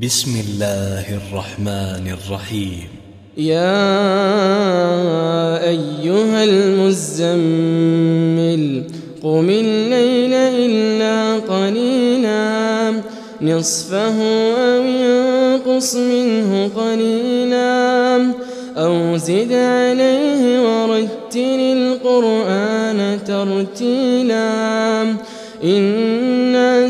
بسم الله الرحمن الرحيم. يا أيها المزمل قم الليل إلا قليلا. نصفه أو ينقص منه قليلا. أو زد عليه ورتل القرآن ترتيلا. إنا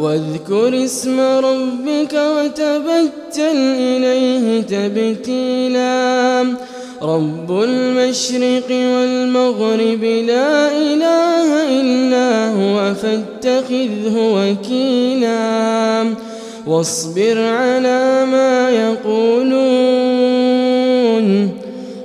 واذكر اسم ربك وتبتل إليه تبتيلا. رب المشرق والمغرب لا إله إلا هو فاتخذه وكيلا. واصبر على ما يقولون.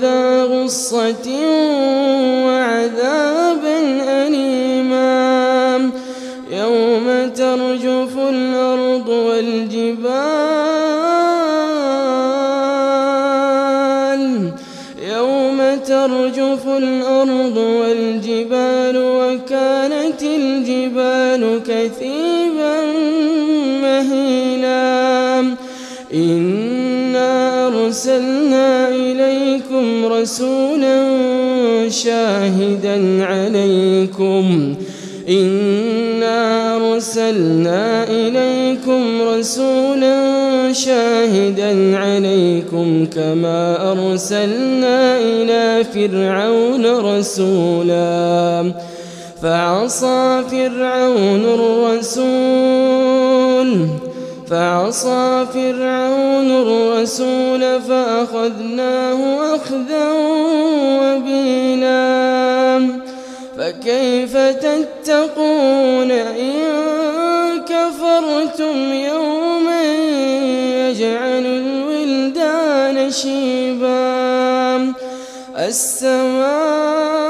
ذا غصة وعذابا أليما يوم ترجف الأرض والجبال. يوم ترجف الأرض والجبال وكانت الجبال كثيبا مهيلا. إنا أرسلنا رسولا شاهدا عليكم. إنا أرسلنا إليكم رسولا شاهدا عليكم كما أرسلنا إلى فرعون رسولا. فعصى فرعون الرسول فعصى فرعون الرسول فأخذناه أخذا وبيلا فكيف تتقون إن كفرتم يوما يجعل الولدان شيبا. السماء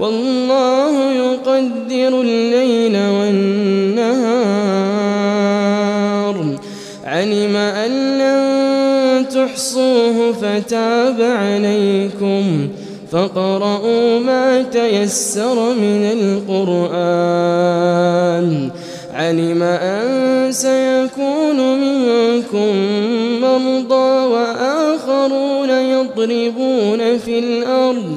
والله يقدر الليل والنهار. علم أن لن تحصوه فتاب عليكم. فقرؤوا ما تيسر من القرآن. علم أن سيكون منكم مرضى وآخرون يضربون في الأرض.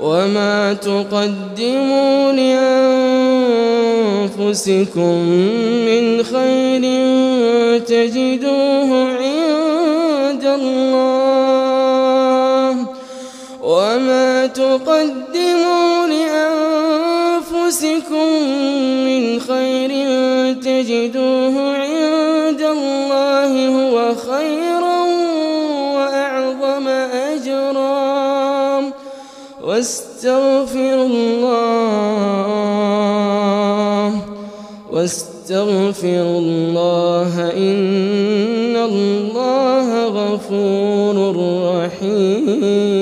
وما تقدموا لأنفسكم من خير تجدوه عند الله وما تقدموا واستغفر الله واستغفر الله إن الله غفور رحيم.